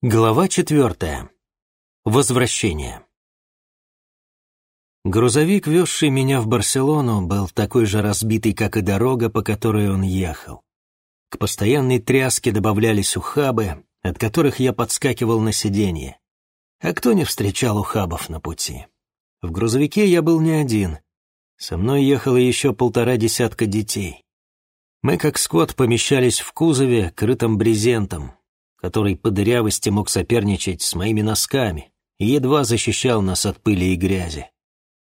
Глава четвертая. Возвращение. Грузовик, везший меня в Барселону, был такой же разбитый, как и дорога, по которой он ехал. К постоянной тряске добавлялись ухабы, от которых я подскакивал на сиденье. А кто не встречал ухабов на пути? В грузовике я был не один. Со мной ехало еще полтора десятка детей. Мы, как скот, помещались в кузове, крытом брезентом, который по дырявости мог соперничать с моими носками и едва защищал нас от пыли и грязи.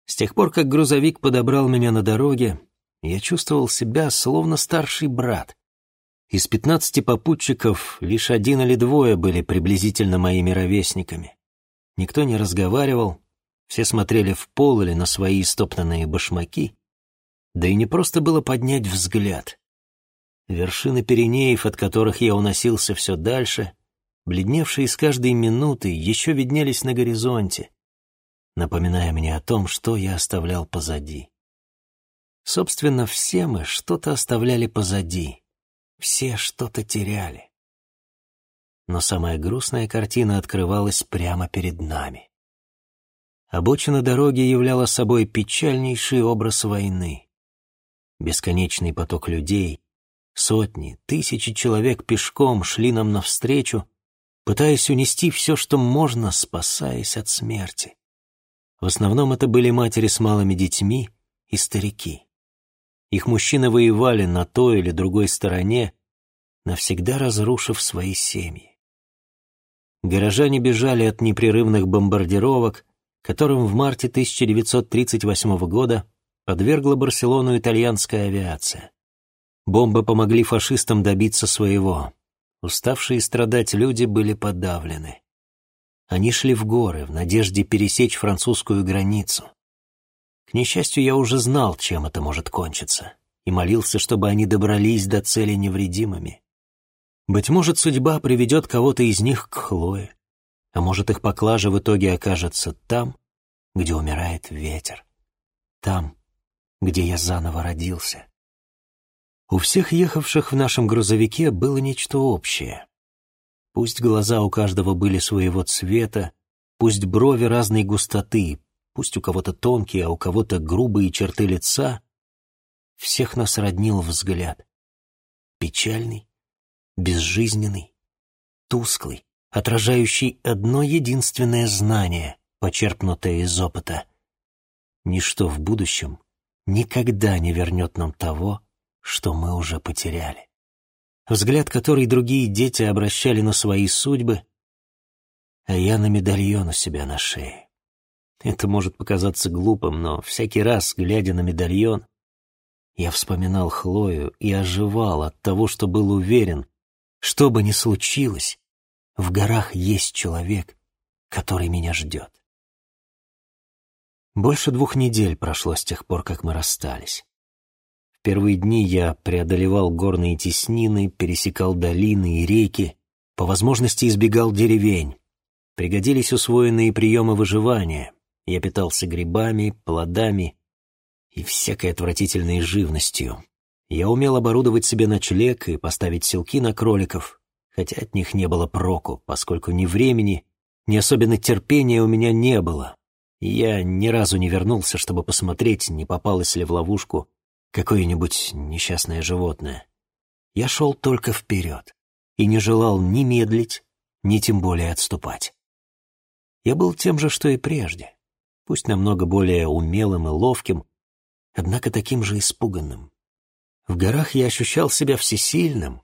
С тех пор, как грузовик подобрал меня на дороге, я чувствовал себя словно старший брат. Из пятнадцати попутчиков лишь один или двое были приблизительно моими ровесниками. Никто не разговаривал, все смотрели в пол или на свои истоптанные башмаки, да и не просто было поднять взгляд. Вершины Пиренеев, от которых я уносился все дальше, бледневшие с каждой минуты, еще виднелись на горизонте, напоминая мне о том, что я оставлял позади. Собственно, все мы что-то оставляли позади, все что-то теряли. Но самая грустная картина открывалась прямо перед нами. Обочина дороги являла собой печальнейший образ войны. Бесконечный поток людей — Сотни, тысячи человек пешком шли нам навстречу, пытаясь унести все, что можно, спасаясь от смерти. В основном это были матери с малыми детьми и старики. Их мужчины воевали на той или другой стороне, навсегда разрушив свои семьи. Горожане бежали от непрерывных бомбардировок, которым в марте 1938 года подвергла Барселону итальянская авиация. Бомбы помогли фашистам добиться своего. Уставшие страдать люди были подавлены. Они шли в горы в надежде пересечь французскую границу. К несчастью, я уже знал, чем это может кончиться, и молился, чтобы они добрались до цели невредимыми. Быть может, судьба приведет кого-то из них к Хлое, а может, их поклажа в итоге окажется там, где умирает ветер, там, где я заново родился. У всех ехавших в нашем грузовике было нечто общее. Пусть глаза у каждого были своего цвета, пусть брови разной густоты, пусть у кого-то тонкие, а у кого-то грубые черты лица, всех нас роднил взгляд. Печальный, безжизненный, тусклый, отражающий одно единственное знание, почерпнутое из опыта. Ничто в будущем никогда не вернет нам того, что мы уже потеряли. Взгляд, который другие дети обращали на свои судьбы, а я на медальон у себя на шее. Это может показаться глупым, но всякий раз, глядя на медальон, я вспоминал Хлою и оживал от того, что был уверен, что бы ни случилось, в горах есть человек, который меня ждет. Больше двух недель прошло с тех пор, как мы расстались первые дни я преодолевал горные теснины, пересекал долины и реки, по возможности избегал деревень. Пригодились усвоенные приемы выживания. Я питался грибами, плодами и всякой отвратительной живностью. Я умел оборудовать себе ночлег и поставить селки на кроликов, хотя от них не было проку, поскольку ни времени, ни особенно терпения у меня не было. Я ни разу не вернулся, чтобы посмотреть, не попалось ли в ловушку какое-нибудь несчастное животное. Я шел только вперед и не желал ни медлить, ни тем более отступать. Я был тем же, что и прежде, пусть намного более умелым и ловким, однако таким же испуганным. В горах я ощущал себя всесильным,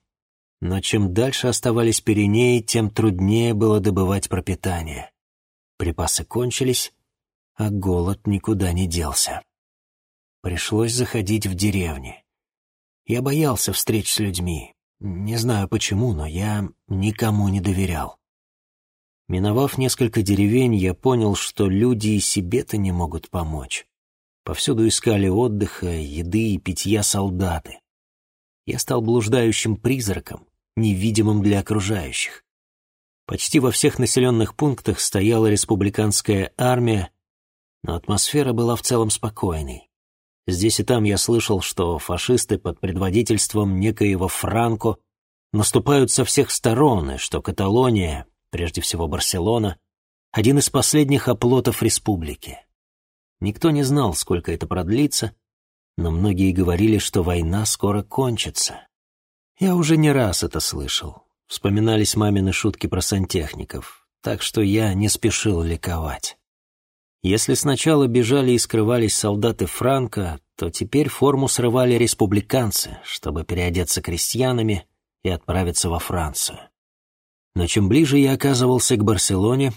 но чем дальше оставались Пиренеи, тем труднее было добывать пропитание. Припасы кончились, а голод никуда не делся. Пришлось заходить в деревни. Я боялся встреч с людьми. Не знаю почему, но я никому не доверял. Миновав несколько деревень, я понял, что люди и себе-то не могут помочь. Повсюду искали отдыха, еды и питья солдаты. Я стал блуждающим призраком, невидимым для окружающих. Почти во всех населенных пунктах стояла республиканская армия, но атмосфера была в целом спокойной. Здесь и там я слышал, что фашисты под предводительством некоего Франко наступают со всех сторон, и что Каталония, прежде всего Барселона, один из последних оплотов республики. Никто не знал, сколько это продлится, но многие говорили, что война скоро кончится. Я уже не раз это слышал. Вспоминались мамины шутки про сантехников, так что я не спешил ликовать. Если сначала бежали и скрывались солдаты Франка, то теперь форму срывали республиканцы, чтобы переодеться крестьянами и отправиться во Францию. Но чем ближе я оказывался к Барселоне,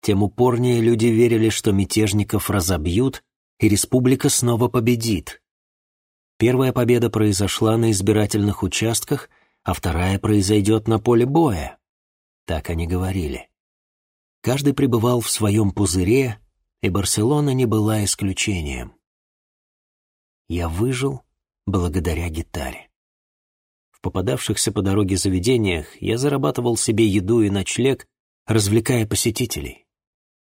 тем упорнее люди верили, что мятежников разобьют, и республика снова победит. Первая победа произошла на избирательных участках, а вторая произойдет на поле боя. Так они говорили. Каждый пребывал в своем пузыре, и Барселона не была исключением. Я выжил благодаря гитаре. В попадавшихся по дороге заведениях я зарабатывал себе еду и ночлег, развлекая посетителей.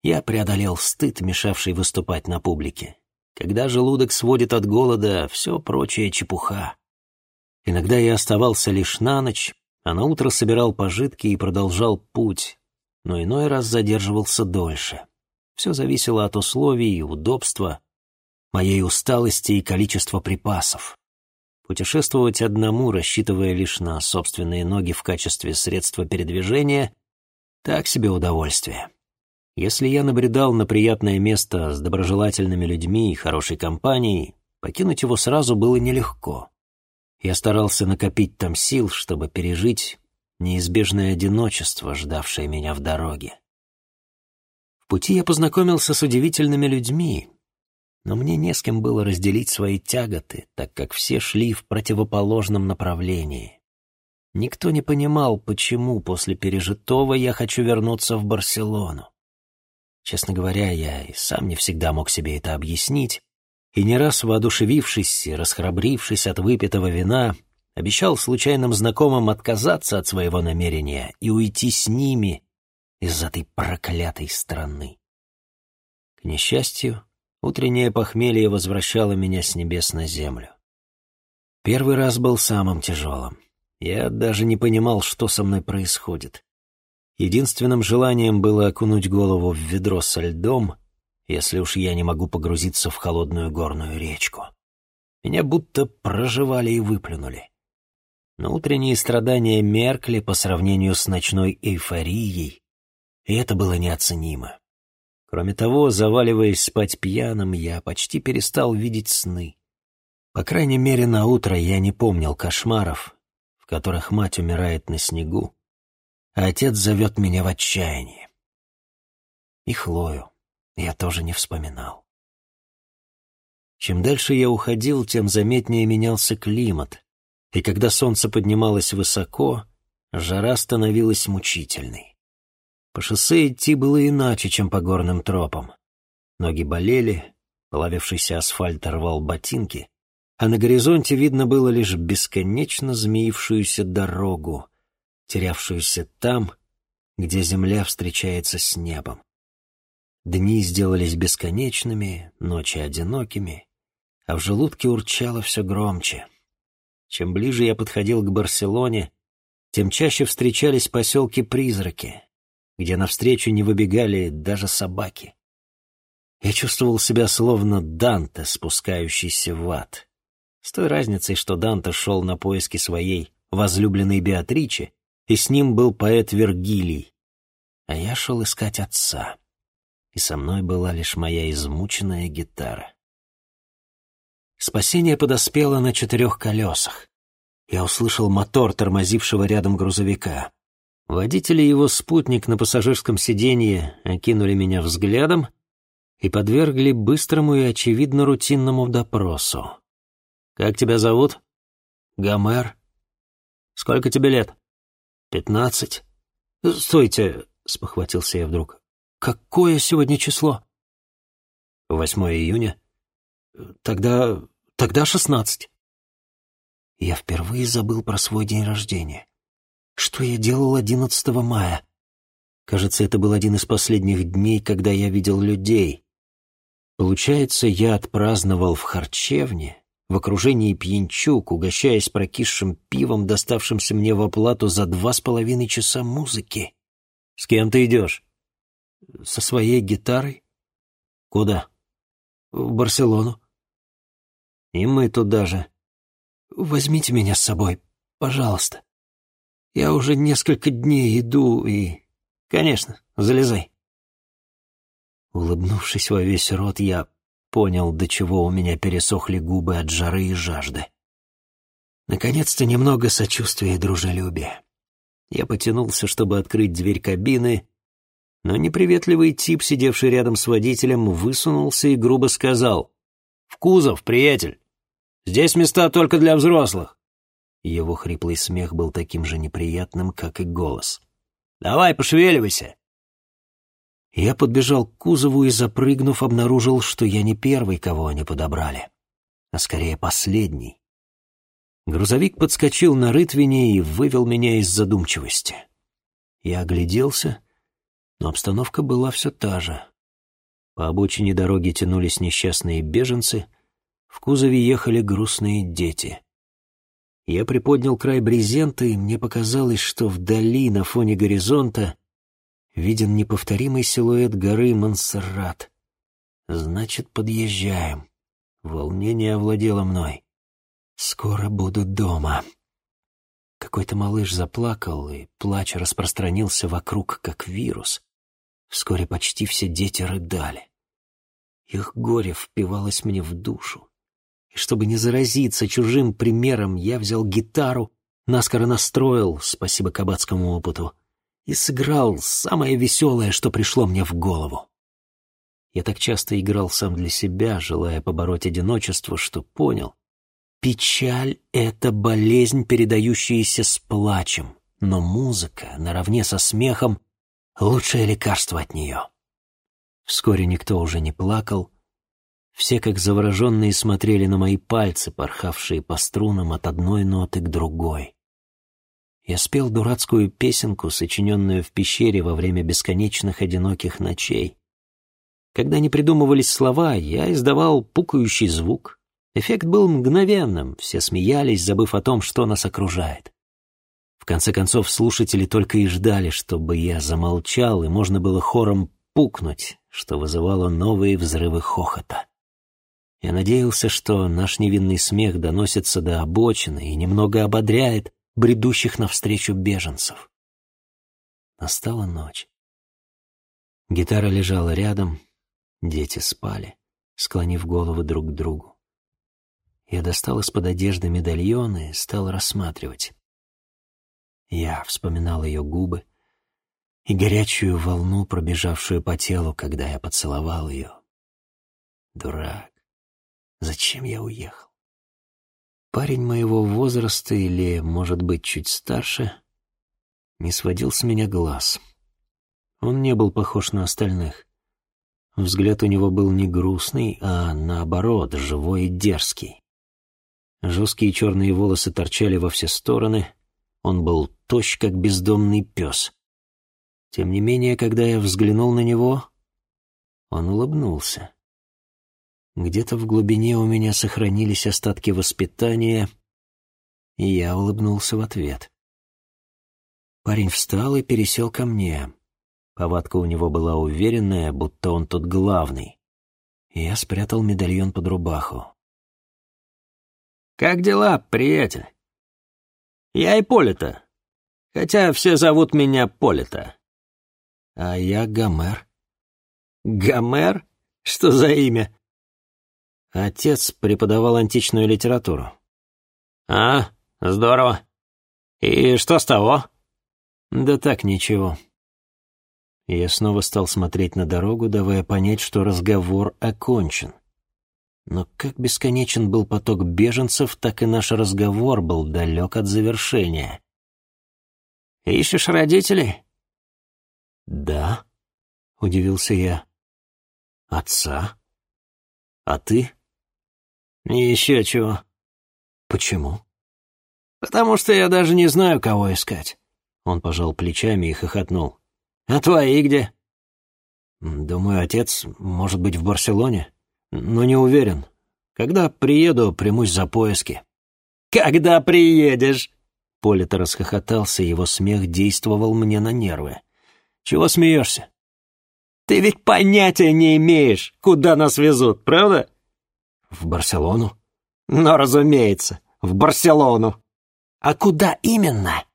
Я преодолел стыд, мешавший выступать на публике. Когда желудок сводит от голода, все прочее чепуха. Иногда я оставался лишь на ночь, а на утро собирал пожитки и продолжал путь, но иной раз задерживался дольше. Все зависело от условий и удобства, моей усталости и количества припасов. Путешествовать одному, рассчитывая лишь на собственные ноги в качестве средства передвижения, так себе удовольствие. Если я набредал на приятное место с доброжелательными людьми и хорошей компанией, покинуть его сразу было нелегко. Я старался накопить там сил, чтобы пережить неизбежное одиночество, ждавшее меня в дороге. В пути я познакомился с удивительными людьми, но мне не с кем было разделить свои тяготы, так как все шли в противоположном направлении. Никто не понимал, почему после пережитого я хочу вернуться в Барселону. Честно говоря, я и сам не всегда мог себе это объяснить, и не раз воодушевившись и расхрабрившись от выпитого вина, обещал случайным знакомым отказаться от своего намерения и уйти с ними из этой проклятой страны. К несчастью, утреннее похмелье возвращало меня с небес на землю. Первый раз был самым тяжелым. Я даже не понимал, что со мной происходит. Единственным желанием было окунуть голову в ведро со льдом, если уж я не могу погрузиться в холодную горную речку. Меня будто проживали и выплюнули. Но утренние страдания меркли по сравнению с ночной эйфорией, и это было неоценимо. Кроме того, заваливаясь спать пьяным, я почти перестал видеть сны. По крайней мере, на утро я не помнил кошмаров, в которых мать умирает на снегу, а отец зовет меня в отчаянии. И Хлою я тоже не вспоминал. Чем дальше я уходил, тем заметнее менялся климат, и когда солнце поднималось высоко, жара становилась мучительной. По шоссе идти было иначе, чем по горным тропам. Ноги болели, плавившийся асфальт рвал ботинки, а на горизонте видно было лишь бесконечно змеившуюся дорогу, терявшуюся там, где земля встречается с небом. Дни сделались бесконечными, ночи одинокими, а в желудке урчало все громче. Чем ближе я подходил к Барселоне, тем чаще встречались поселки-призраки, где навстречу не выбегали даже собаки. Я чувствовал себя словно Данте, спускающийся в ад. С той разницей, что Данте шел на поиски своей возлюбленной Беатричи, и с ним был поэт Вергилий. А я шел искать отца, и со мной была лишь моя измученная гитара. Спасение подоспело на четырех колесах. Я услышал мотор тормозившего рядом грузовика. Водитель и его спутник на пассажирском сиденье окинули меня взглядом и подвергли быстрому и, очевидно, рутинному допросу. «Как тебя зовут?» «Гомер». «Сколько тебе лет?» «Пятнадцать». «Стойте», — спохватился я вдруг. «Какое сегодня число?» «Восьмое июня». «Тогда... тогда шестнадцать». Я впервые забыл про свой день рождения. Что я делал одиннадцатого мая? Кажется, это был один из последних дней, когда я видел людей. Получается, я отпраздновал в харчевне, в окружении пьянчук, угощаясь прокисшим пивом, доставшимся мне в оплату за два с половиной часа музыки. С кем ты идешь?» «Со своей гитарой». «Куда?» «В Барселону». «И мы туда же». «Возьмите меня с собой, пожалуйста. Я уже несколько дней иду и...» «Конечно, залезай». Улыбнувшись во весь рот, я понял, до чего у меня пересохли губы от жары и жажды. Наконец-то немного сочувствия и дружелюбия. Я потянулся, чтобы открыть дверь кабины, но неприветливый тип, сидевший рядом с водителем, высунулся и грубо сказал «В кузов, приятель! Здесь места только для взрослых!» Его хриплый смех был таким же неприятным, как и голос. «Давай, пошевеливайся!» Я подбежал к кузову и, запрыгнув, обнаружил, что я не первый, кого они подобрали, а скорее последний. Грузовик подскочил на рытвине и вывел меня из задумчивости. Я огляделся, но обстановка была все та же. По обочине дороги тянулись несчастные беженцы, в кузове ехали грустные дети. Я приподнял край брезента, и мне показалось, что вдали, на фоне горизонта, виден неповторимый силуэт горы Монсеррат. Значит, подъезжаем. Волнение овладело мной. Скоро буду дома. Какой-то малыш заплакал, и плач распространился вокруг, как вирус. Вскоре почти все дети рыдали. Их горе впивалось мне в душу. И чтобы не заразиться чужим примером, я взял гитару, наскоро настроил, спасибо кабацкому опыту, и сыграл самое веселое, что пришло мне в голову. Я так часто играл сам для себя, желая побороть одиночество, что понял, Печаль — это болезнь, передающаяся с плачем, но музыка, наравне со смехом, — лучшее лекарство от нее. Вскоре никто уже не плакал. Все, как завороженные, смотрели на мои пальцы, порхавшие по струнам от одной ноты к другой. Я спел дурацкую песенку, сочиненную в пещере во время бесконечных одиноких ночей. Когда не придумывались слова, я издавал пукающий звук, Эффект был мгновенным, все смеялись, забыв о том, что нас окружает. В конце концов, слушатели только и ждали, чтобы я замолчал, и можно было хором пукнуть, что вызывало новые взрывы хохота. Я надеялся, что наш невинный смех доносится до обочины и немного ободряет бредущих навстречу беженцев. Настала ночь. Гитара лежала рядом, дети спали, склонив головы друг к другу. Я достал из-под одежды медальон и стал рассматривать. Я вспоминал ее губы и горячую волну, пробежавшую по телу, когда я поцеловал ее. Дурак. Зачем я уехал? Парень моего возраста или, может быть, чуть старше, не сводил с меня глаз. Он не был похож на остальных. Взгляд у него был не грустный, а, наоборот, живой и дерзкий. Жесткие черные волосы торчали во все стороны. Он был тощ, как бездомный пес. Тем не менее, когда я взглянул на него, он улыбнулся. Где-то в глубине у меня сохранились остатки воспитания, и я улыбнулся в ответ. Парень встал и пересел ко мне. Повадка у него была уверенная, будто он тут главный. я спрятал медальон под рубаху. «Как дела, приятель?» «Я Ипполита, хотя все зовут меня Полита». «А я Гомер». «Гомер? Что за имя?» Отец преподавал античную литературу. «А, здорово. И что с того?» «Да так, ничего». Я снова стал смотреть на дорогу, давая понять, что разговор окончен. Но как бесконечен был поток беженцев, так и наш разговор был далек от завершения. «Ищешь родителей?» «Да», — удивился я. «Отца? А ты?» «Еще чего». «Почему?» «Потому что я даже не знаю, кого искать». Он пожал плечами и хохотнул. «А твои где?» «Думаю, отец может быть в Барселоне» но не уверен. Когда приеду, примусь за поиски». «Когда приедешь?» Полито расхохотался, его смех действовал мне на нервы. Чего смеешься? Ты ведь понятия не имеешь, куда нас везут, правда? В Барселону? Ну, разумеется, в Барселону. А куда именно?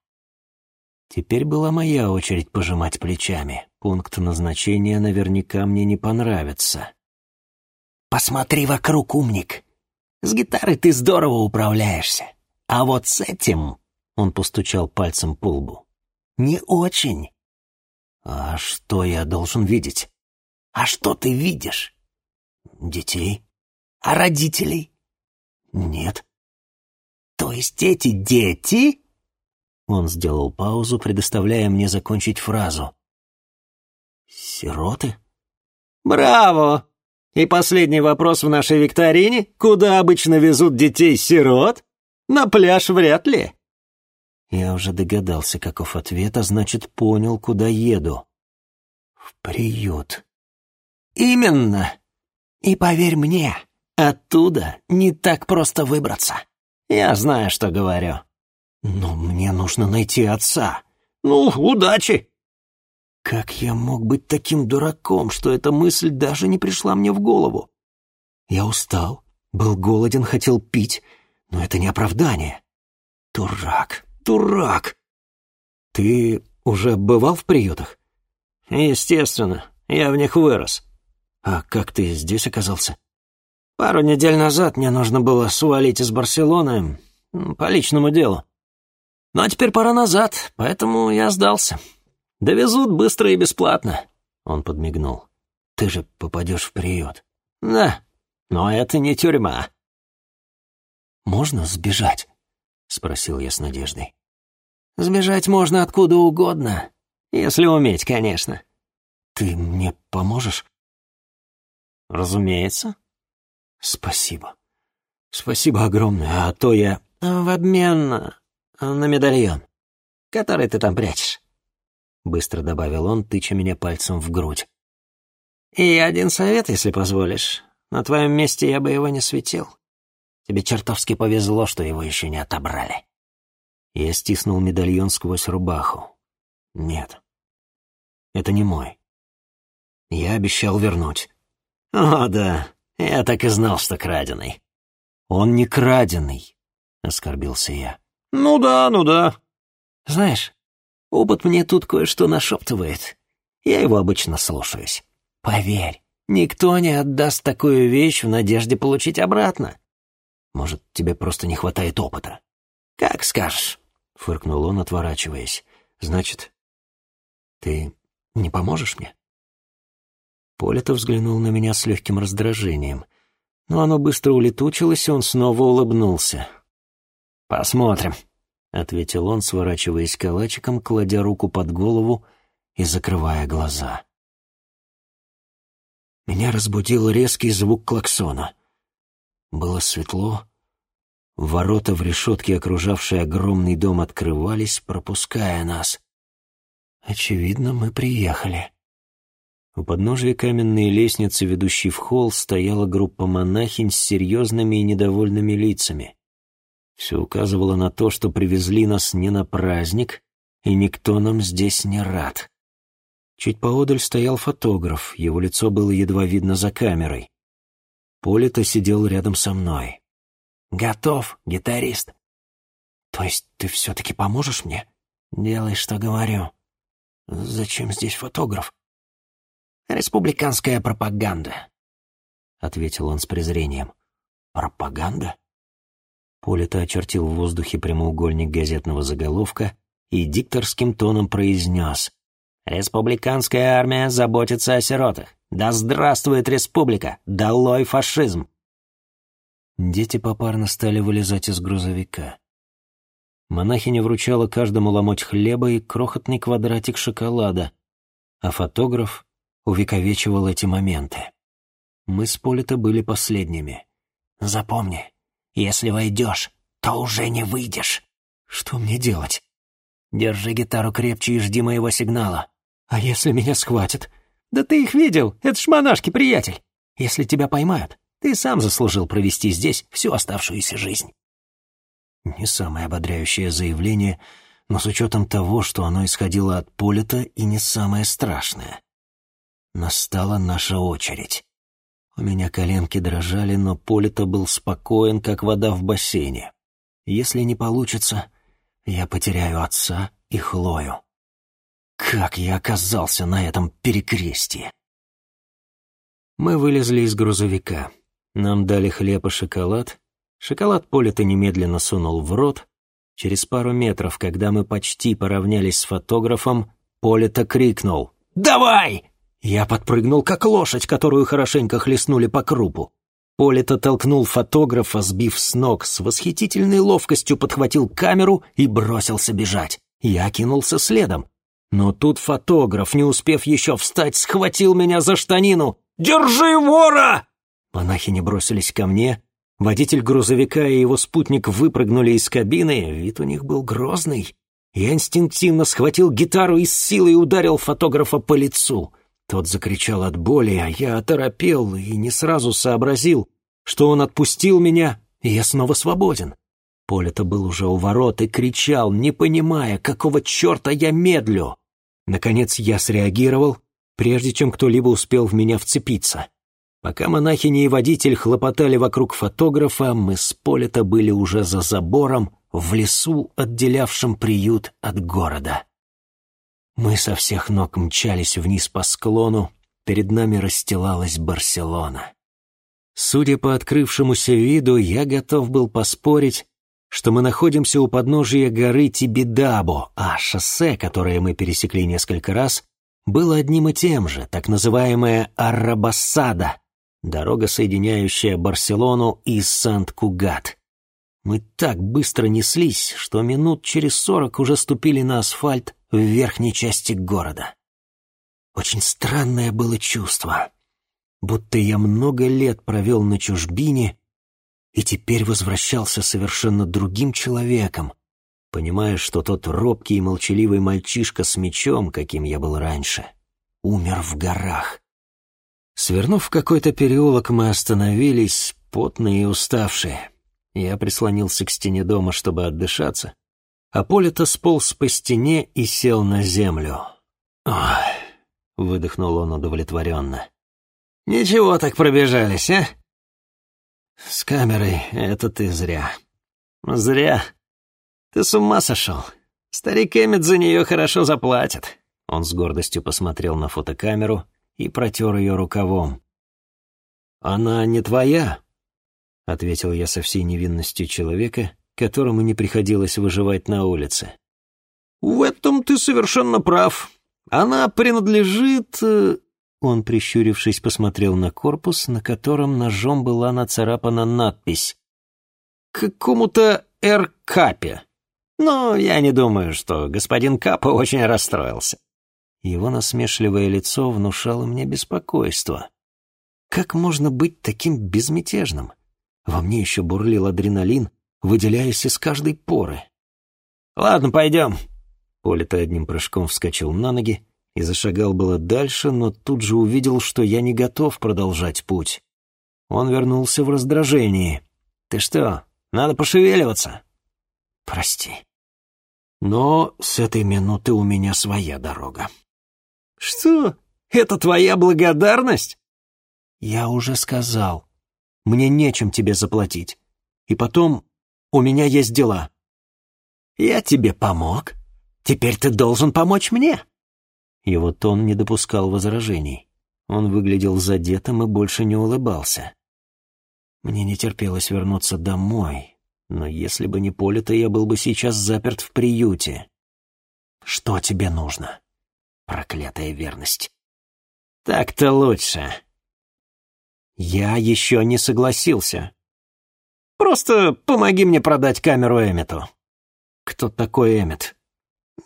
Теперь была моя очередь пожимать плечами. Пункт назначения наверняка мне не понравится. «Посмотри вокруг, умник. С гитарой ты здорово управляешься. А вот с этим...» — он постучал пальцем по лбу. «Не очень». «А что я должен видеть?» «А что ты видишь?» «Детей». «А родителей?» «Нет». «То есть эти дети...» Он сделал паузу, предоставляя мне закончить фразу. «Сироты?» «Браво! И последний вопрос в нашей викторине. Куда обычно везут детей-сирот? На пляж вряд ли». Я уже догадался, каков ответ, а значит, понял, куда еду. В приют. «Именно. И поверь мне, оттуда не так просто выбраться. Я знаю, что говорю». «Но мне нужно найти отца». «Ну, удачи!» Как я мог быть таким дураком, что эта мысль даже не пришла мне в голову? Я устал, был голоден, хотел пить, но это не оправдание. Дурак, дурак! Ты уже бывал в приютах? Естественно, я в них вырос. А как ты здесь оказался? Пару недель назад мне нужно было свалить из Барселоны по личному делу. Ну а теперь пора назад, поэтому я сдался. Довезут быстро и бесплатно. Он подмигнул. Ты же попадешь в приют. Да, но это не тюрьма. Можно сбежать? Спросил я с надеждой. Сбежать можно откуда угодно, если уметь, конечно. Ты мне поможешь? Разумеется. Спасибо. Спасибо огромное, а то я... В обмен на медальон, который ты там прячешь. Быстро добавил он, тыча меня пальцем в грудь. И один совет, если позволишь. На твоем месте я бы его не светил. Тебе чертовски повезло, что его еще не отобрали. Я стиснул медальон сквозь рубаху. Нет, это не мой. Я обещал вернуть. О, да, я так и знал, что краденый. Он не краденый, оскорбился я. Ну да, ну да. Знаешь, опыт мне тут кое-что нашептывает. Я его обычно слушаюсь. Поверь, никто не отдаст такую вещь в надежде получить обратно. Может, тебе просто не хватает опыта? Как скажешь, фыркнул он, отворачиваясь. Значит, ты не поможешь мне? Полето взглянул на меня с легким раздражением, но оно быстро улетучилось, и он снова улыбнулся. «Посмотрим», — ответил он, сворачиваясь калачиком, кладя руку под голову и закрывая глаза. Меня разбудил резкий звук клаксона. Было светло. Ворота в решетке, окружавшие огромный дом, открывались, пропуская нас. Очевидно, мы приехали. У подножия каменной лестницы, ведущей в холл, стояла группа монахинь с серьезными и недовольными лицами. Все указывало на то, что привезли нас не на праздник, и никто нам здесь не рад. Чуть поодаль стоял фотограф, его лицо было едва видно за камерой. Полито сидел рядом со мной. «Готов, гитарист». «То есть ты все-таки поможешь мне?» «Делай, что говорю». «Зачем здесь фотограф?» «Республиканская пропаганда», — ответил он с презрением. «Пропаганда?» Полито очертил в воздухе прямоугольник газетного заголовка и дикторским тоном произнес. «Республиканская армия заботится о сиротах. Да здравствует республика! Долой фашизм!» Дети попарно стали вылезать из грузовика. Монахиня вручала каждому ломоть хлеба и крохотный квадратик шоколада, а фотограф увековечивал эти моменты. Мы с Полито были последними. «Запомни, если войдешь, то уже не выйдешь. Что мне делать? Держи гитару крепче и жди моего сигнала. А если меня схватят? Да ты их видел, это ж монашки, приятель. Если тебя поймают, ты сам заслужил провести здесь всю оставшуюся жизнь. Не самое ободряющее заявление, но с учетом того, что оно исходило от Полита и не самое страшное. Настала наша очередь. У меня коленки дрожали, но Полита был спокоен, как вода в бассейне. Если не получится, я потеряю отца и Хлою. Как я оказался на этом перекрестии? Мы вылезли из грузовика. Нам дали хлеб и шоколад. Шоколад Полита немедленно сунул в рот. Через пару метров, когда мы почти поравнялись с фотографом, Полита крикнул «Давай!» Я подпрыгнул, как лошадь, которую хорошенько хлестнули по крупу. Полита толкнул фотографа, сбив с ног, с восхитительной ловкостью подхватил камеру и бросился бежать. Я кинулся следом. Но тут фотограф, не успев еще встать, схватил меня за штанину. «Держи вора!» Монахини бросились ко мне. Водитель грузовика и его спутник выпрыгнули из кабины. Вид у них был грозный. Я инстинктивно схватил гитару и с силой ударил фотографа по лицу. Тот закричал от боли, а я оторопел и не сразу сообразил, что он отпустил меня, и я снова свободен. Поле-то был уже у ворот и кричал, не понимая, какого черта я медлю. Наконец я среагировал, прежде чем кто-либо успел в меня вцепиться. Пока монахини и водитель хлопотали вокруг фотографа, мы с Полета были уже за забором, в лесу, отделявшем приют от города. Мы со всех ног мчались вниз по склону, перед нами расстилалась Барселона. Судя по открывшемуся виду, я готов был поспорить, что мы находимся у подножия горы Тибидабо, а шоссе, которое мы пересекли несколько раз, было одним и тем же, так называемая Аррабассада, дорога, соединяющая Барселону и Сант-Кугат. Мы так быстро неслись, что минут через сорок уже ступили на асфальт в верхней части города. Очень странное было чувство, будто я много лет провел на чужбине и теперь возвращался совершенно другим человеком, понимая, что тот робкий и молчаливый мальчишка с мечом, каким я был раньше, умер в горах. Свернув в какой-то переулок, мы остановились, потные и уставшие. Я прислонился к стене дома, чтобы отдышаться, а Полита сполз по стене и сел на землю. «Ой!» — выдохнул он удовлетворенно. «Ничего так пробежались, а?» «С камерой это ты зря». «Зря. Ты с ума сошел. Старик Эммет за нее хорошо заплатит». Он с гордостью посмотрел на фотокамеру и протер ее рукавом. «Она не твоя?» — ответил я со всей невинностью человека, которому не приходилось выживать на улице. «В этом ты совершенно прав. Она принадлежит...» э, Он, прищурившись, посмотрел на корпус, на котором ножом была нацарапана надпись «Какому-то Эр-Капе». Но я не думаю, что господин Капа очень расстроился. Его насмешливое лицо внушало мне беспокойство. Как можно быть таким безмятежным? Во мне еще бурлил адреналин, выделяясь из каждой поры. «Ладно, пойдем». Полита одним прыжком вскочил на ноги и зашагал было дальше, но тут же увидел, что я не готов продолжать путь. Он вернулся в раздражении. «Ты что, надо пошевеливаться?» «Прости. Но с этой минуты у меня своя дорога». «Что? Это твоя благодарность?» «Я уже сказал. Мне нечем тебе заплатить. И потом у меня есть дела». «Я тебе помог. Теперь ты должен помочь мне». Его тон не допускал возражений. Он выглядел задетым и больше не улыбался. Мне не терпелось вернуться домой, но если бы не поле, то я был бы сейчас заперт в приюте. Что тебе нужно? Проклятая верность. Так-то лучше. Я еще не согласился. Просто помоги мне продать камеру Эммету». «Кто такой Эммет?»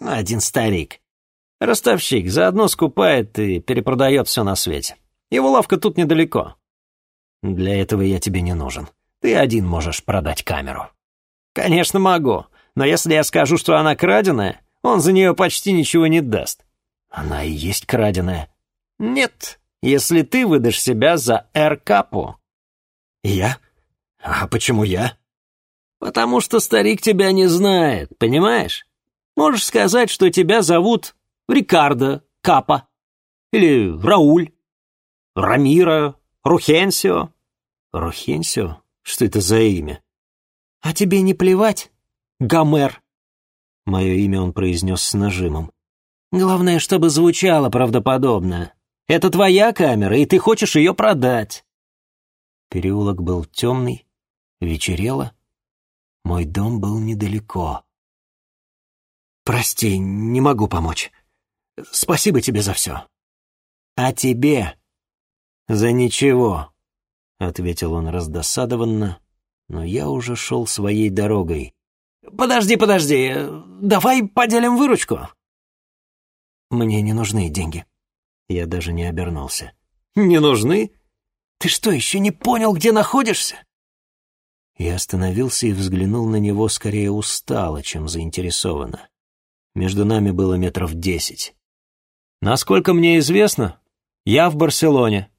«Один старик. Ростовщик, заодно скупает и перепродает все на свете. Его лавка тут недалеко». «Для этого я тебе не нужен. Ты один можешь продать камеру». «Конечно могу, но если я скажу, что она краденая, он за нее почти ничего не даст». «Она и есть краденая». «Нет, если ты выдашь себя за Эр-Капу». «Я? «А почему я?» «Потому что старик тебя не знает, понимаешь? Можешь сказать, что тебя зовут Рикардо Капа. Или Рауль. Рамира, Рухенсио. Рухенсио? Что это за имя? А тебе не плевать? Гомер. Мое имя он произнес с нажимом. Главное, чтобы звучало правдоподобно. Это твоя камера, и ты хочешь ее продать. Переулок был темный, вечерело. Мой дом был недалеко. «Прости, не могу помочь. Спасибо тебе за все». «А тебе?» «За ничего», — ответил он раздосадованно, но я уже шел своей дорогой. «Подожди, подожди, давай поделим выручку». «Мне не нужны деньги». Я даже не обернулся. «Не нужны? Ты что, еще не понял, где находишься?» Я остановился и взглянул на него скорее устало, чем заинтересованно. Между нами было метров десять. «Насколько мне известно, я в Барселоне».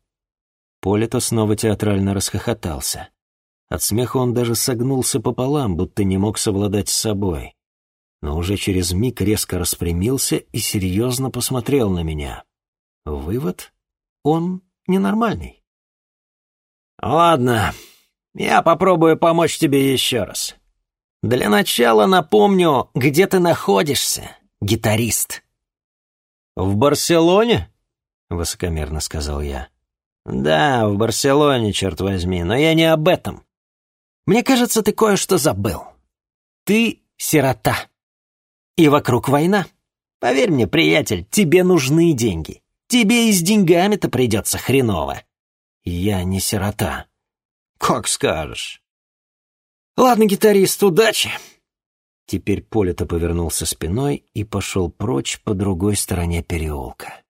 Полето снова театрально расхохотался. От смеха он даже согнулся пополам, будто не мог совладать с собой. Но уже через миг резко распрямился и серьезно посмотрел на меня. Вывод — он ненормальный. «Ладно, я попробую помочь тебе еще раз. Для начала напомню, где ты находишься, гитарист». «В Барселоне?» — высокомерно сказал я. «Да, в Барселоне, черт возьми, но я не об этом. Мне кажется, ты кое-что забыл. Ты сирота. И вокруг война. Поверь мне, приятель, тебе нужны деньги. Тебе и с деньгами-то придется хреново. Я не сирота. Как скажешь. Ладно, гитарист, удачи. Теперь Полито повернулся спиной и пошел прочь по другой стороне переулка.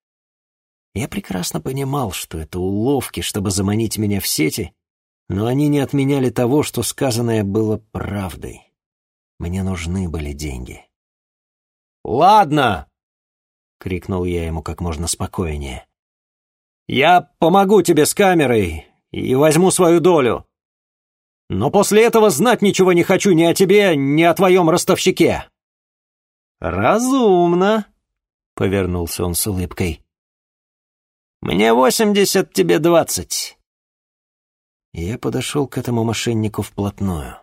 Я прекрасно понимал, что это уловки, чтобы заманить меня в сети, но они не отменяли того, что сказанное было правдой. Мне нужны были деньги. «Ладно!» — крикнул я ему как можно спокойнее. «Я помогу тебе с камерой и возьму свою долю. Но после этого знать ничего не хочу ни о тебе, ни о твоем ростовщике». «Разумно», — повернулся он с улыбкой. «Мне восемьдесят, тебе двадцать». Я подошел к этому мошеннику вплотную.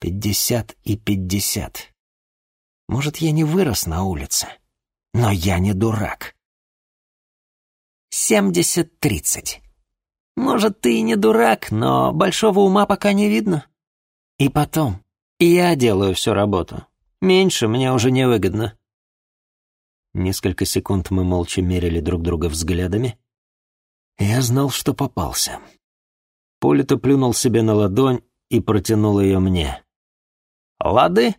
Пятьдесят и пятьдесят. Может, я не вырос на улице, но я не дурак. Семьдесят-тридцать. Может, ты и не дурак, но большого ума пока не видно. И потом, я делаю всю работу. Меньше мне уже невыгодно. Несколько секунд мы молча мерили друг друга взглядами. Я знал, что попался. Полито плюнул себе на ладонь и протянул ее мне. «Лады?»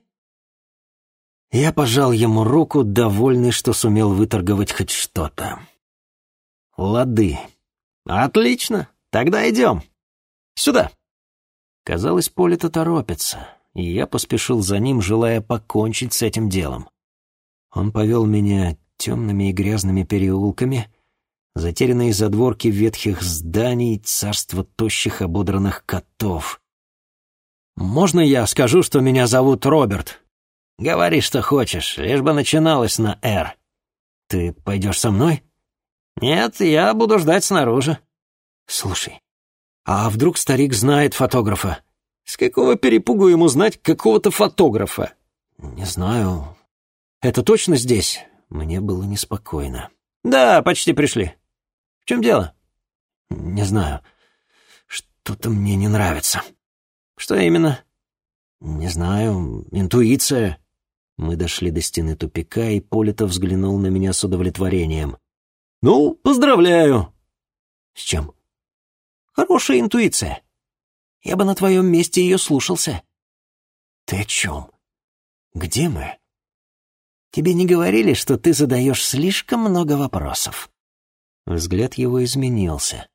Я пожал ему руку, довольный, что сумел выторговать хоть что-то. «Лады. Отлично. Тогда идем. Сюда». Казалось, Полито торопится, и я поспешил за ним, желая покончить с этим делом. Он повел меня темными и грязными переулками, затерянные задворки ветхих зданий, царство тощих ободранных котов. «Можно я скажу, что меня зовут Роберт?» «Говори, что хочешь, лишь бы начиналось на «Р». Ты пойдешь со мной?» «Нет, я буду ждать снаружи». «Слушай, а вдруг старик знает фотографа?» «С какого перепугу ему знать какого-то фотографа?» «Не знаю, «Это точно здесь?» Мне было неспокойно. «Да, почти пришли. В чем дело?» «Не знаю. Что-то мне не нравится». «Что именно?» «Не знаю. Интуиция». Мы дошли до стены тупика, и Политов взглянул на меня с удовлетворением. «Ну, поздравляю!» «С чем?» «Хорошая интуиция. Я бы на твоем месте ее слушался». «Ты о чем? Где мы?» Тебе не говорили, что ты задаешь слишком много вопросов?» Взгляд его изменился.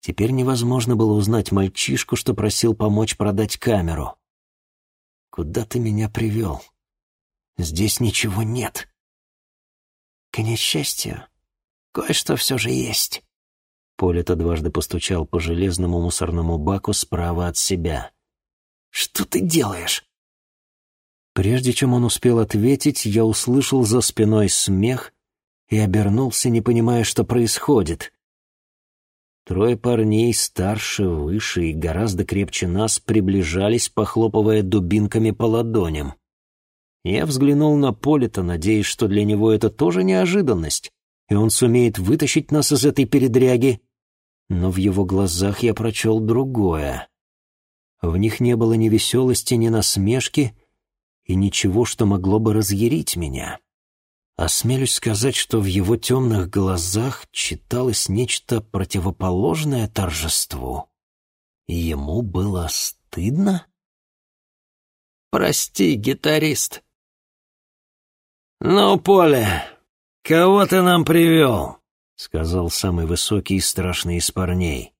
Теперь невозможно было узнать мальчишку, что просил помочь продать камеру. «Куда ты меня привел? Здесь ничего нет». «К несчастью, кое-что все же есть». Полето дважды постучал по железному мусорному баку справа от себя. «Что ты делаешь?» Прежде чем он успел ответить, я услышал за спиной смех и обернулся, не понимая, что происходит. Трое парней, старше, выше и гораздо крепче нас, приближались, похлопывая дубинками по ладоням. Я взглянул на Полита, надеясь, что для него это тоже неожиданность, и он сумеет вытащить нас из этой передряги. Но в его глазах я прочел другое. В них не было ни веселости, ни насмешки, и ничего, что могло бы разъярить меня. Осмелюсь сказать, что в его темных глазах читалось нечто противоположное торжеству. И ему было стыдно? «Прости, гитарист». «Ну, Поле, кого ты нам привел?» — сказал самый высокий и страшный из парней.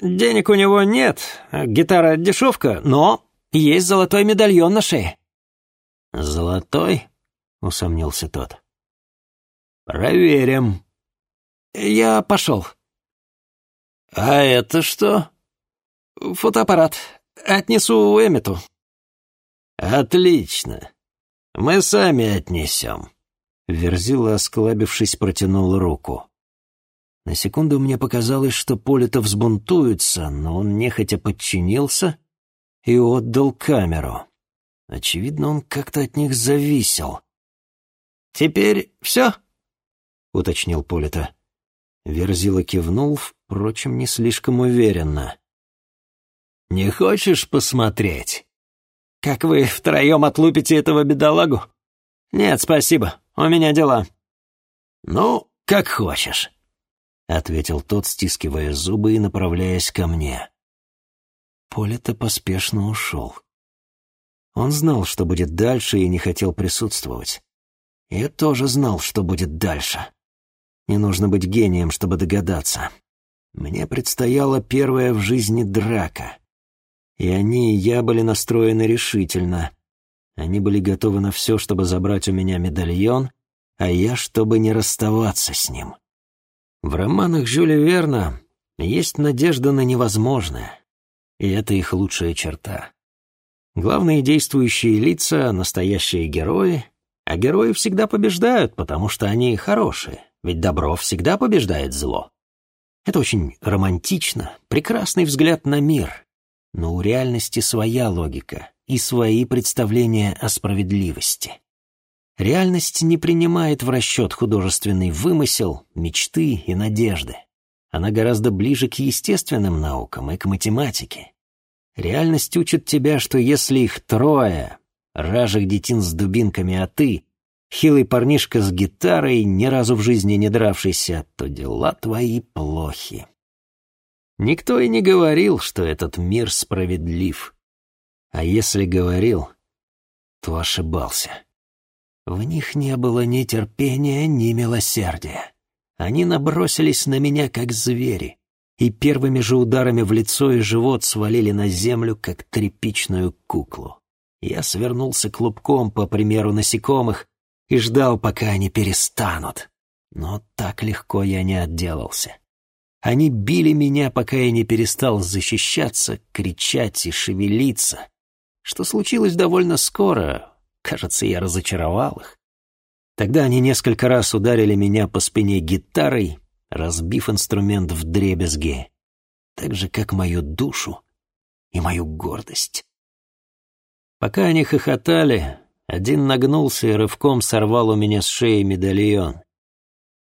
«Денег у него нет, гитара дешевка, но есть золотой медальон на шее». «Золотой?» — усомнился тот. «Проверим». «Я пошел». «А это что?» «Фотоаппарат. Отнесу Эммету». «Отлично. Мы сами отнесем». Верзила, осклабившись, протянул руку. На секунду мне показалось, что Политов взбунтуется, но он нехотя подчинился и отдал камеру. Очевидно, он как-то от них зависел. «Теперь все?» — уточнил Полита. Верзила кивнул, впрочем, не слишком уверенно. «Не хочешь посмотреть?» «Как вы втроем отлупите этого бедолагу?» «Нет, спасибо, у меня дела». «Ну, как хочешь», — ответил тот, стискивая зубы и направляясь ко мне. Полита поспешно ушел. Он знал, что будет дальше, и не хотел присутствовать. Я тоже знал, что будет дальше. Не нужно быть гением, чтобы догадаться. Мне предстояла первая в жизни драка. И они и я были настроены решительно. Они были готовы на все, чтобы забрать у меня медальон, а я, чтобы не расставаться с ним. В романах Жюля Верна есть надежда на невозможное, и это их лучшая черта. Главные действующие лица — настоящие герои, а герои всегда побеждают, потому что они хорошие, ведь добро всегда побеждает зло. Это очень романтично, прекрасный взгляд на мир, но у реальности своя логика и свои представления о справедливости. Реальность не принимает в расчет художественный вымысел, мечты и надежды. Она гораздо ближе к естественным наукам и к математике. Реальность учит тебя, что если их трое, ражих детин с дубинками, а ты — хилый парнишка с гитарой, ни разу в жизни не дравшийся, то дела твои плохи. Никто и не говорил, что этот мир справедлив. А если говорил, то ошибался. В них не было ни терпения, ни милосердия. Они набросились на меня, как звери и первыми же ударами в лицо и живот свалили на землю, как тряпичную куклу. Я свернулся клубком, по примеру насекомых, и ждал, пока они перестанут. Но так легко я не отделался. Они били меня, пока я не перестал защищаться, кричать и шевелиться, что случилось довольно скоро. Кажется, я разочаровал их. Тогда они несколько раз ударили меня по спине гитарой, разбив инструмент в дребезги, так же, как мою душу и мою гордость. Пока они хохотали, один нагнулся и рывком сорвал у меня с шеи медальон.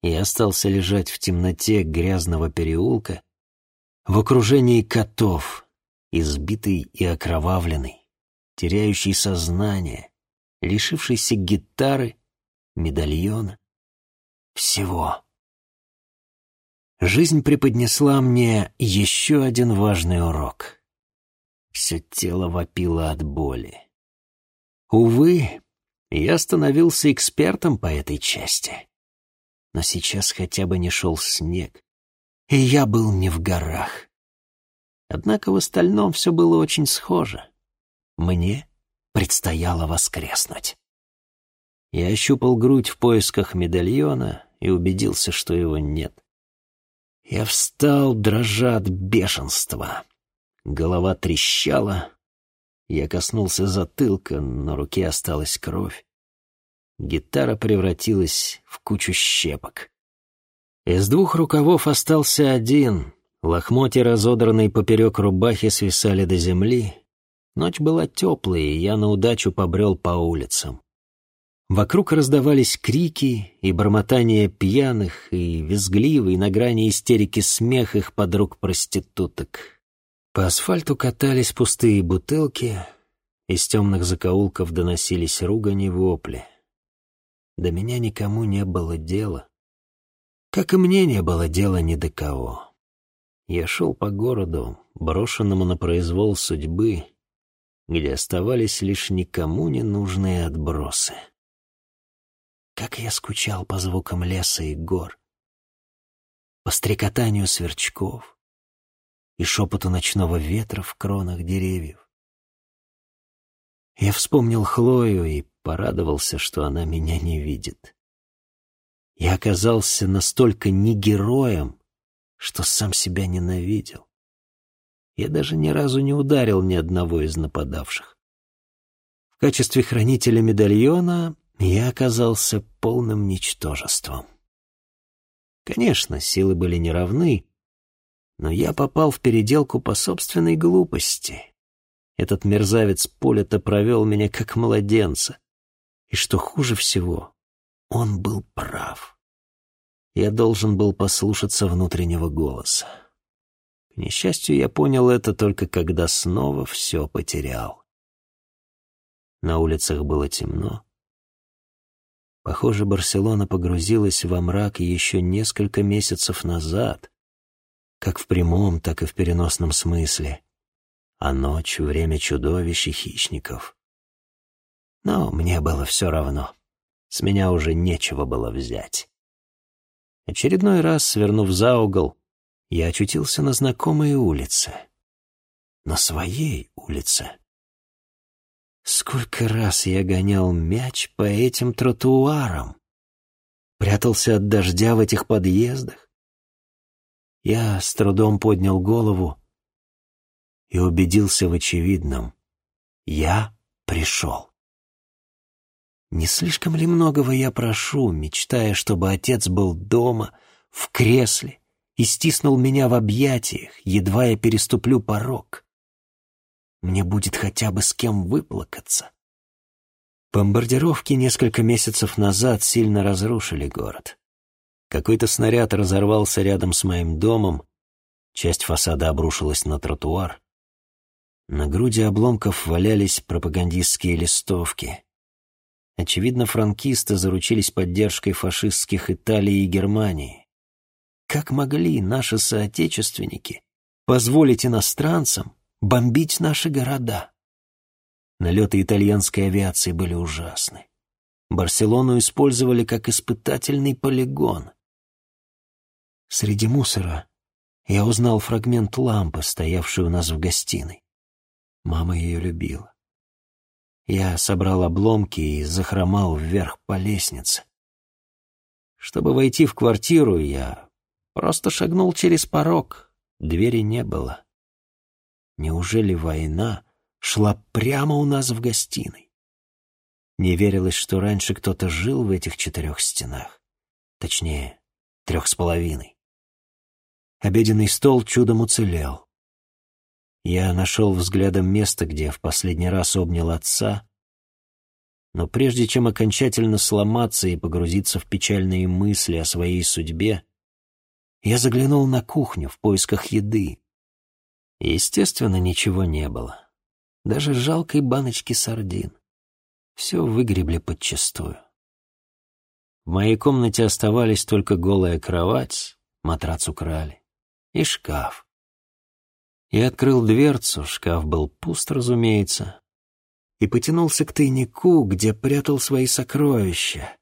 И остался лежать в темноте грязного переулка, в окружении котов, избитый и окровавленный, теряющий сознание, лишившийся гитары, медальона, всего. Жизнь преподнесла мне еще один важный урок. Все тело вопило от боли. Увы, я становился экспертом по этой части. Но сейчас хотя бы не шел снег, и я был не в горах. Однако в остальном все было очень схоже. Мне предстояло воскреснуть. Я ощупал грудь в поисках медальона и убедился, что его нет. Я встал, дрожа от бешенства. Голова трещала. Я коснулся затылка, на руке осталась кровь. Гитара превратилась в кучу щепок. Из двух рукавов остался один. Лохмотья, разодранные поперек рубахи, свисали до земли. Ночь была теплая, и я на удачу побрел по улицам. Вокруг раздавались крики и бормотание пьяных, и визгливый на грани истерики смех их подруг проституток. По асфальту катались пустые бутылки, из темных закоулков доносились ругани вопли. До меня никому не было дела. Как и мне не было дела ни до кого. Я шел по городу, брошенному на произвол судьбы, где оставались лишь никому не нужные отбросы. Как я скучал по звукам леса и гор, по стрекотанию сверчков и шепоту ночного ветра в кронах деревьев. Я вспомнил Хлою и порадовался, что она меня не видит. Я оказался настолько не героем, что сам себя ненавидел. Я даже ни разу не ударил ни одного из нападавших. В качестве хранителя медальона я оказался полным ничтожеством. Конечно, силы были неравны, но я попал в переделку по собственной глупости. Этот мерзавец Поля-то провел меня как младенца. И что хуже всего, он был прав. Я должен был послушаться внутреннего голоса. К несчастью, я понял это только когда снова все потерял. На улицах было темно. Похоже, Барселона погрузилась во мрак еще несколько месяцев назад, как в прямом, так и в переносном смысле. А ночь — время чудовищ и хищников. Но мне было все равно. С меня уже нечего было взять. Очередной раз, свернув за угол, я очутился на знакомой улице. На своей улице. Сколько раз я гонял мяч по этим тротуарам. Прятался от дождя в этих подъездах. Я с трудом поднял голову и убедился в очевидном. Я пришел. Не слишком ли многого я прошу, мечтая, чтобы отец был дома, в кресле, и стиснул меня в объятиях, едва я переступлю порог? Мне будет хотя бы с кем выплакаться. Бомбардировки несколько месяцев назад сильно разрушили город. Какой-то снаряд разорвался рядом с моим домом, часть фасада обрушилась на тротуар. На груди обломков валялись пропагандистские листовки. Очевидно, франкисты заручились поддержкой фашистских Италии и Германии. Как могли наши соотечественники позволить иностранцам бомбить наши города. Налеты итальянской авиации были ужасны. Барселону использовали как испытательный полигон. Среди мусора я узнал фрагмент лампы, стоявшей у нас в гостиной. Мама ее любила. Я собрал обломки и захромал вверх по лестнице. Чтобы войти в квартиру, я просто шагнул через порог. Двери не было. Неужели война шла прямо у нас в гостиной? Не верилось, что раньше кто-то жил в этих четырех стенах. Точнее, трех с половиной. Обеденный стол чудом уцелел. Я нашел взглядом место, где в последний раз обнял отца, но прежде чем окончательно сломаться и погрузиться в печальные мысли о своей судьбе, я заглянул на кухню в поисках еды. Естественно, ничего не было. Даже жалкой баночки сардин. Все выгребли подчистую. В моей комнате оставались только голая кровать, матрац украли, и шкаф. Я открыл дверцу, шкаф был пуст, разумеется, и потянулся к тайнику, где прятал свои сокровища.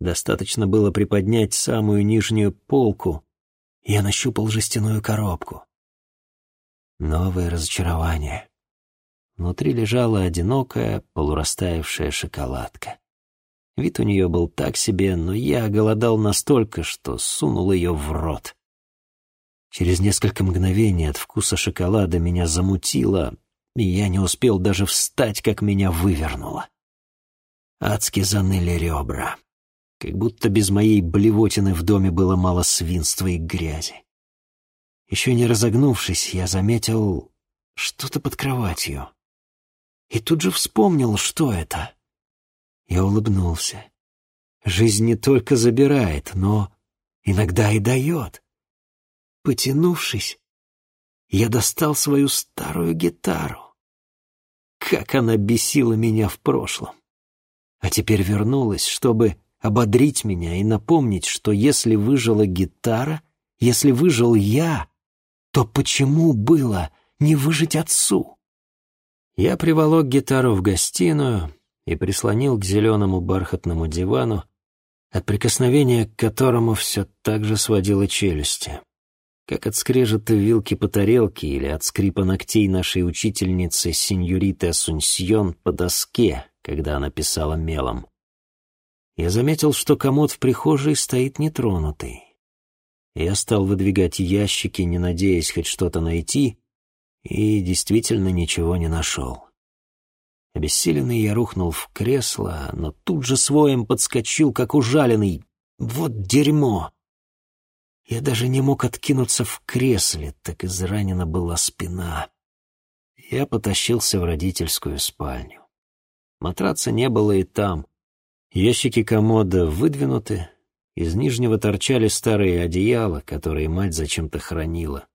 Достаточно было приподнять самую нижнюю полку, я нащупал жестяную коробку. Новое разочарование. Внутри лежала одинокая, полурастаявшая шоколадка. Вид у нее был так себе, но я голодал настолько, что сунул ее в рот. Через несколько мгновений от вкуса шоколада меня замутило, и я не успел даже встать, как меня вывернуло. Адски заныли ребра. Как будто без моей блевотины в доме было мало свинства и грязи. Еще не разогнувшись, я заметил что-то под кроватью. И тут же вспомнил, что это. Я улыбнулся. Жизнь не только забирает, но иногда и дает. Потянувшись, я достал свою старую гитару. Как она бесила меня в прошлом. А теперь вернулась, чтобы ободрить меня и напомнить, что если выжила гитара, если выжил я, то почему было не выжить отцу? Я приволок гитару в гостиную и прислонил к зеленому бархатному дивану, от прикосновения к которому все так же сводило челюсти как от скрежета вилки по тарелке или от скрипа ногтей нашей учительницы сеньориты Асунсьон по доске, когда она писала мелом. Я заметил, что комод в прихожей стоит нетронутый. Я стал выдвигать ящики, не надеясь хоть что-то найти, и действительно ничего не нашел. Обессиленный я рухнул в кресло, но тут же своим подскочил, как ужаленный. Вот дерьмо! Я даже не мог откинуться в кресле, так изранена была спина. Я потащился в родительскую спальню. Матраца не было и там. Ящики комода выдвинуты, из нижнего торчали старые одеяла, которые мать зачем-то хранила.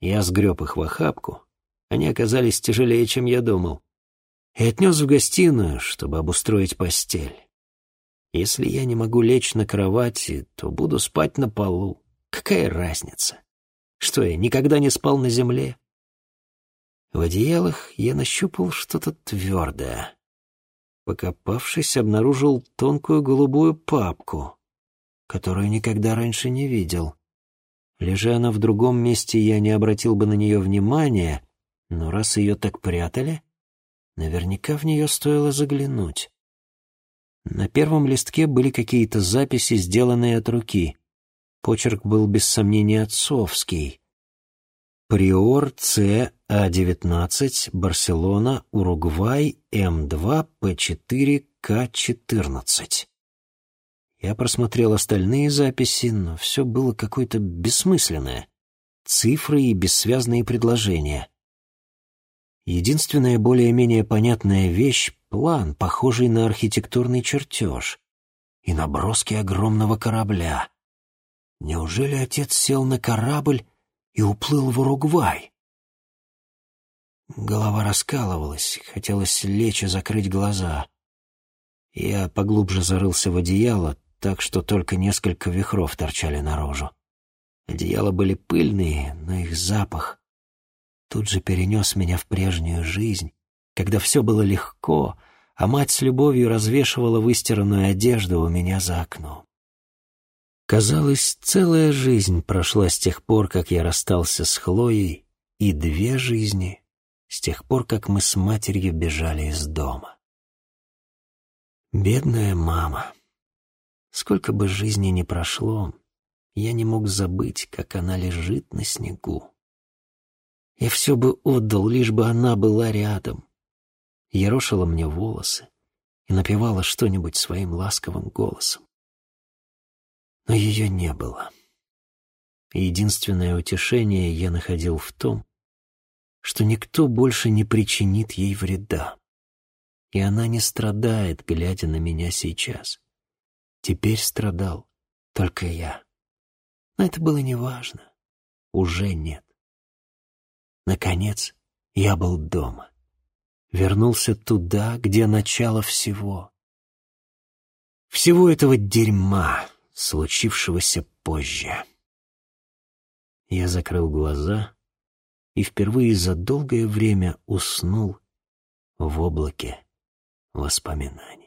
Я сгреб их в охапку. Они оказались тяжелее, чем я думал. И отнес в гостиную, чтобы обустроить постель. Если я не могу лечь на кровати, то буду спать на полу. Какая разница? Что я никогда не спал на земле? В одеялах я нащупал что-то твердое. Покопавшись, обнаружил тонкую голубую папку, которую никогда раньше не видел. Лежа она в другом месте, я не обратил бы на нее внимания, но раз ее так прятали, наверняка в нее стоило заглянуть. На первом листке были какие-то записи, сделанные от руки. Почерк был без сомнения отцовский. Приор С. А-19, Барселона, Уругвай, М2, П4, К14. Я просмотрел остальные записи, но все было какое-то бессмысленное. Цифры и бессвязные предложения. Единственная более-менее понятная вещь — план, похожий на архитектурный чертеж и наброски огромного корабля. Неужели отец сел на корабль и уплыл в Уругвай? Голова раскалывалась, хотелось лечь и закрыть глаза. Я поглубже зарылся в одеяло, так что только несколько вихров торчали наружу. Одеяла были пыльные, но их запах тут же перенес меня в прежнюю жизнь, когда все было легко, а мать с любовью развешивала выстиранную одежду у меня за окном. Казалось, целая жизнь прошла с тех пор, как я расстался с Хлоей, и две жизни с тех пор, как мы с матерью бежали из дома. Бедная мама. Сколько бы жизни ни прошло, я не мог забыть, как она лежит на снегу. Я все бы отдал, лишь бы она была рядом. Ерошила мне волосы и напевала что-нибудь своим ласковым голосом. Но ее не было. единственное утешение я находил в том, что никто больше не причинит ей вреда. И она не страдает, глядя на меня сейчас. Теперь страдал только я. Но это было неважно. Уже нет. Наконец, я был дома. Вернулся туда, где начало всего. Всего этого дерьма, случившегося позже. Я закрыл глаза и впервые за долгое время уснул в облаке воспоминаний.